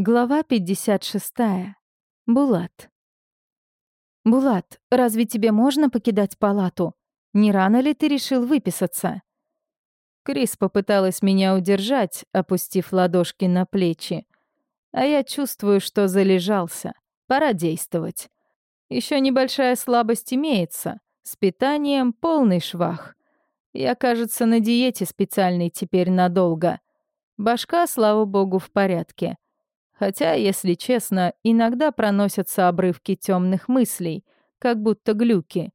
Глава 56. Булат. «Булат, разве тебе можно покидать палату? Не рано ли ты решил выписаться?» Крис попыталась меня удержать, опустив ладошки на плечи. А я чувствую, что залежался. Пора действовать. Еще небольшая слабость имеется. С питанием полный швах. Я, кажется, на диете специальной теперь надолго. Башка, слава богу, в порядке. Хотя, если честно, иногда проносятся обрывки темных мыслей, как будто глюки.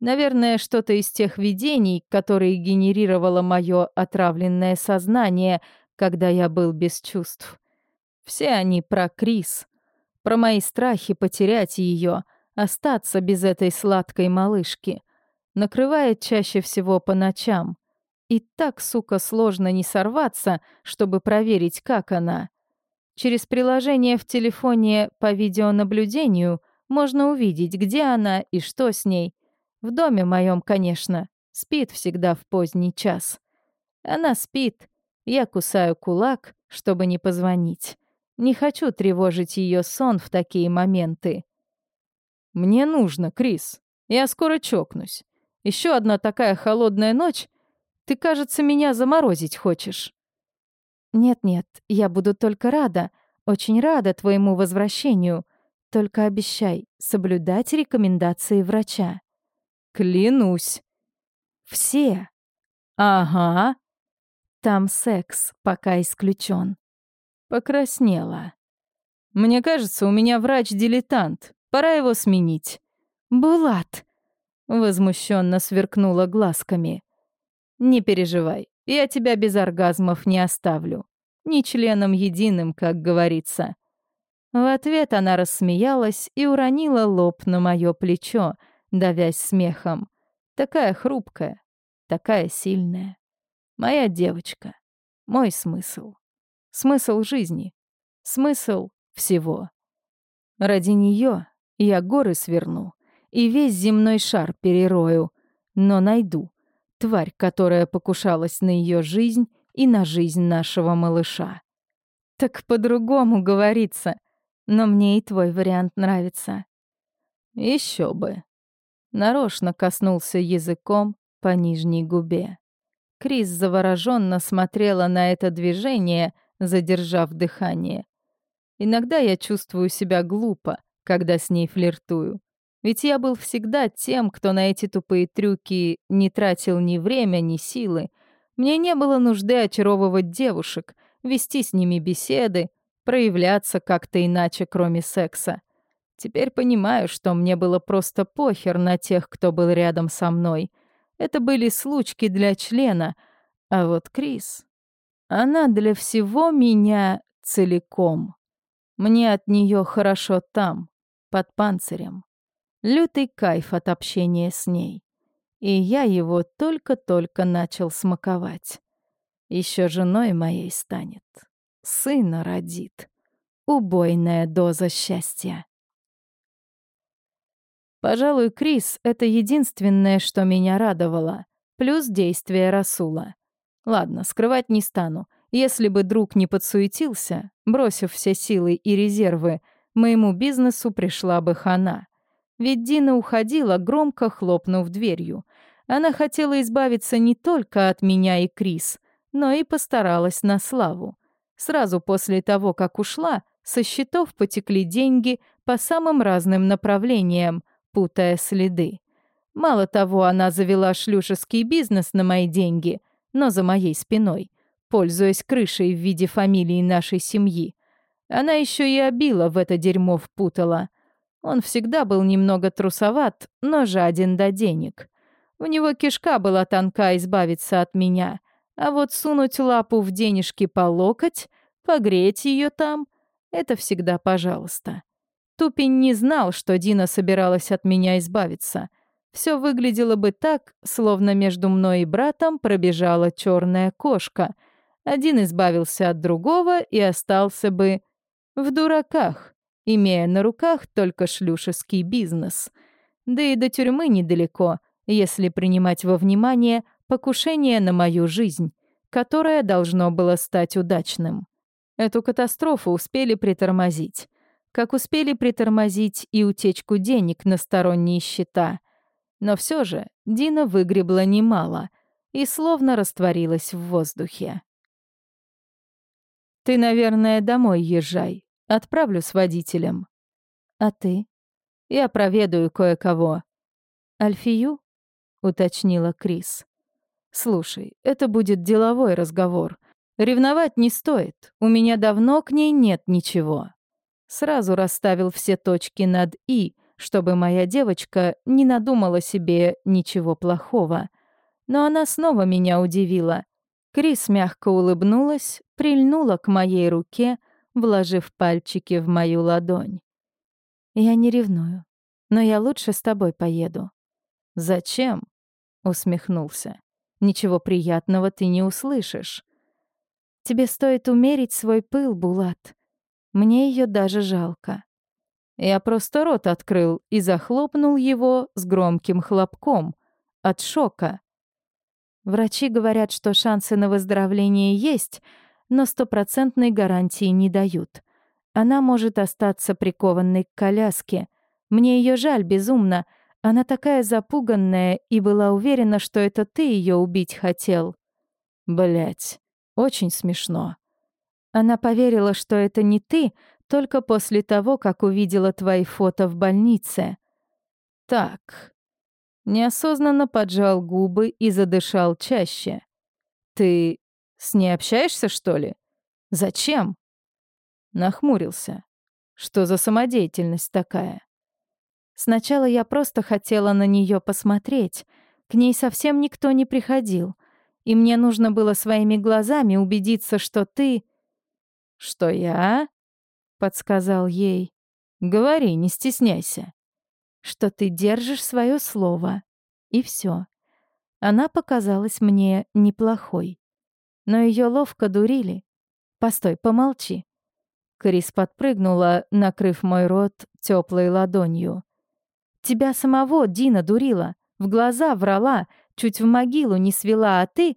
Наверное, что-то из тех видений, которые генерировало мое отравленное сознание, когда я был без чувств. Все они про Крис, про мои страхи потерять ее, остаться без этой сладкой малышки. Накрывает чаще всего по ночам. И так, сука, сложно не сорваться, чтобы проверить, как она. Через приложение в телефоне по видеонаблюдению можно увидеть, где она и что с ней. В доме моем, конечно. Спит всегда в поздний час. Она спит. Я кусаю кулак, чтобы не позвонить. Не хочу тревожить ее сон в такие моменты. «Мне нужно, Крис. Я скоро чокнусь. Еще одна такая холодная ночь. Ты, кажется, меня заморозить хочешь». «Нет-нет, я буду только рада, очень рада твоему возвращению. Только обещай соблюдать рекомендации врача». «Клянусь». «Все». «Ага». «Там секс пока исключен. Покраснела. «Мне кажется, у меня врач-дилетант. Пора его сменить». «Булат!» — возмущенно сверкнула глазками. «Не переживай, я тебя без оргазмов не оставлю. Ни членом единым, как говорится. В ответ она рассмеялась и уронила лоб на мое плечо, давясь смехом. Такая хрупкая, такая сильная. Моя девочка. Мой смысл. Смысл жизни. Смысл всего. Ради нее я горы сверну и весь земной шар перерою, но найду тварь, которая покушалась на ее жизнь и на жизнь нашего малыша. Так по-другому говорится, но мне и твой вариант нравится. Еще бы. Нарочно коснулся языком по нижней губе. Крис завороженно смотрела на это движение, задержав дыхание. Иногда я чувствую себя глупо, когда с ней флиртую. Ведь я был всегда тем, кто на эти тупые трюки не тратил ни время, ни силы. Мне не было нужды очаровывать девушек, вести с ними беседы, проявляться как-то иначе, кроме секса. Теперь понимаю, что мне было просто похер на тех, кто был рядом со мной. Это были случки для члена. А вот Крис... Она для всего меня целиком. Мне от нее хорошо там, под панцирем. Лютый кайф от общения с ней. И я его только-только начал смаковать. Еще женой моей станет. Сына родит. Убойная доза счастья. Пожалуй, Крис — это единственное, что меня радовало. Плюс действие Расула. Ладно, скрывать не стану. Если бы друг не подсуетился, бросив все силы и резервы, моему бизнесу пришла бы хана. Ведь Дина уходила, громко хлопнув дверью. Она хотела избавиться не только от меня и Крис, но и постаралась на славу. Сразу после того, как ушла, со счетов потекли деньги по самым разным направлениям, путая следы. Мало того, она завела шлюшеский бизнес на мои деньги, но за моей спиной, пользуясь крышей в виде фамилии нашей семьи. Она еще и обила в это дерьмо впутала. Он всегда был немного трусоват, но жаден до денег. У него кишка была тонка избавиться от меня, а вот сунуть лапу в денежки по локоть, погреть ее там — это всегда пожалуйста. Тупень не знал, что Дина собиралась от меня избавиться. Все выглядело бы так, словно между мной и братом пробежала черная кошка. Один избавился от другого и остался бы в дураках имея на руках только шлюшеский бизнес. Да и до тюрьмы недалеко, если принимать во внимание покушение на мою жизнь, которое должно было стать удачным. Эту катастрофу успели притормозить. Как успели притормозить и утечку денег на сторонние счета. Но все же Дина выгребла немало и словно растворилась в воздухе. «Ты, наверное, домой езжай. Отправлю с водителем». «А ты?» «Я проведаю кое-кого». «Альфию?» — уточнила Крис. «Слушай, это будет деловой разговор. Ревновать не стоит. У меня давно к ней нет ничего». Сразу расставил все точки над «и», чтобы моя девочка не надумала себе ничего плохого. Но она снова меня удивила. Крис мягко улыбнулась, прильнула к моей руке, вложив пальчики в мою ладонь. «Я не ревную, но я лучше с тобой поеду». «Зачем?» — усмехнулся. «Ничего приятного ты не услышишь. Тебе стоит умерить свой пыл, Булат. Мне ее даже жалко». Я просто рот открыл и захлопнул его с громким хлопком. От шока. Врачи говорят, что шансы на выздоровление есть, но стопроцентной гарантии не дают. Она может остаться прикованной к коляске. Мне ее жаль безумно. Она такая запуганная и была уверена, что это ты ее убить хотел. Блять, очень смешно. Она поверила, что это не ты, только после того, как увидела твои фото в больнице. Так, Неосознанно поджал губы и задышал чаще. «Ты с ней общаешься, что ли? Зачем?» Нахмурился. «Что за самодеятельность такая?» Сначала я просто хотела на нее посмотреть. К ней совсем никто не приходил. И мне нужно было своими глазами убедиться, что ты... «Что я?» — подсказал ей. «Говори, не стесняйся» что ты держишь свое слово. И все. Она показалась мне неплохой. Но ее ловко дурили. Постой, помолчи. Крис подпрыгнула, накрыв мой рот теплой ладонью. Тебя самого Дина дурила, в глаза врала, чуть в могилу не свела, а ты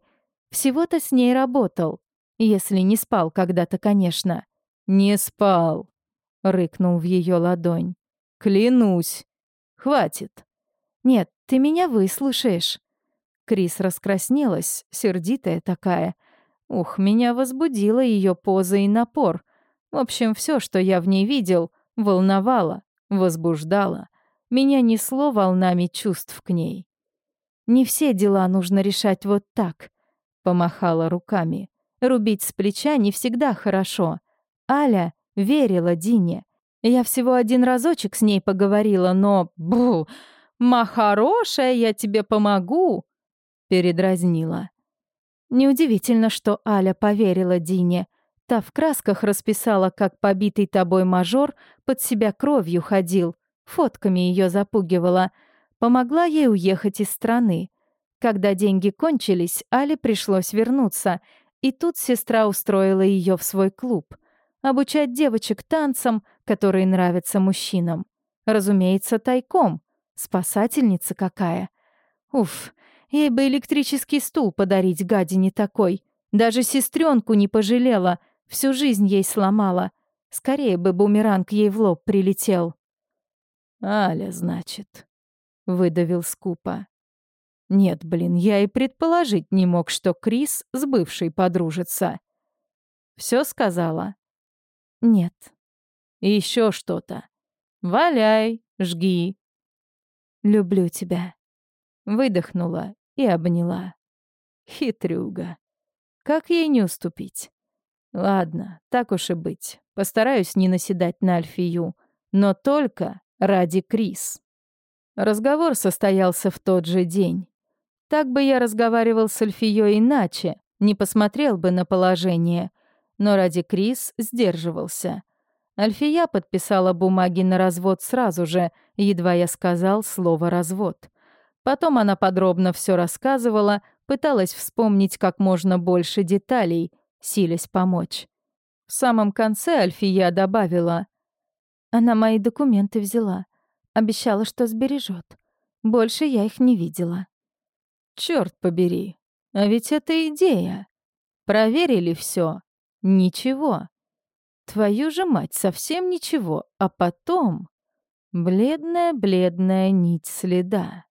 всего-то с ней работал. Если не спал когда-то, конечно. Не спал, рыкнул в ее ладонь. Клянусь. Хватит. Нет, ты меня выслушаешь. Крис раскраснелась, сердитая такая. Ух, меня возбудила ее поза и напор. В общем, все, что я в ней видел, волновало, возбуждало. Меня несло волнами чувств к ней. «Не все дела нужно решать вот так», — помахала руками. «Рубить с плеча не всегда хорошо. Аля верила Дине. Я всего один разочек с ней поговорила, но... Бу! «Ма хорошая, я тебе помогу!» — передразнила. Неудивительно, что Аля поверила Дине. Та в красках расписала, как побитый тобой мажор под себя кровью ходил, фотками ее запугивала. Помогла ей уехать из страны. Когда деньги кончились, Але пришлось вернуться, и тут сестра устроила ее в свой клуб — обучать девочек танцам, которые нравятся мужчинам. Разумеется, тайком. Спасательница какая. Уф, ей бы электрический стул подарить гадине такой. Даже сестренку не пожалела, всю жизнь ей сломала. Скорее бы бумеранг ей в лоб прилетел. «Аля, значит», — выдавил скупо. «Нет, блин, я и предположить не мог, что Крис с бывшей подружится». «Все сказала?» Нет. Еще что-то. Валяй, жги. Люблю тебя. Выдохнула и обняла. Хитрюга. Как ей не уступить? Ладно, так уж и быть. Постараюсь не наседать на Альфию, но только ради Крис. Разговор состоялся в тот же день. Так бы я разговаривал с Альфией иначе, не посмотрел бы на положение, но ради Крис сдерживался. Альфия подписала бумаги на развод сразу же, едва я сказал слово «развод». Потом она подробно все рассказывала, пыталась вспомнить как можно больше деталей, силясь помочь. В самом конце Альфия добавила. Она мои документы взяла. Обещала, что сбережет. Больше я их не видела. Черт побери, а ведь это идея. Проверили все. Ничего. Твою же мать, совсем ничего. А потом... Бледная-бледная нить следа.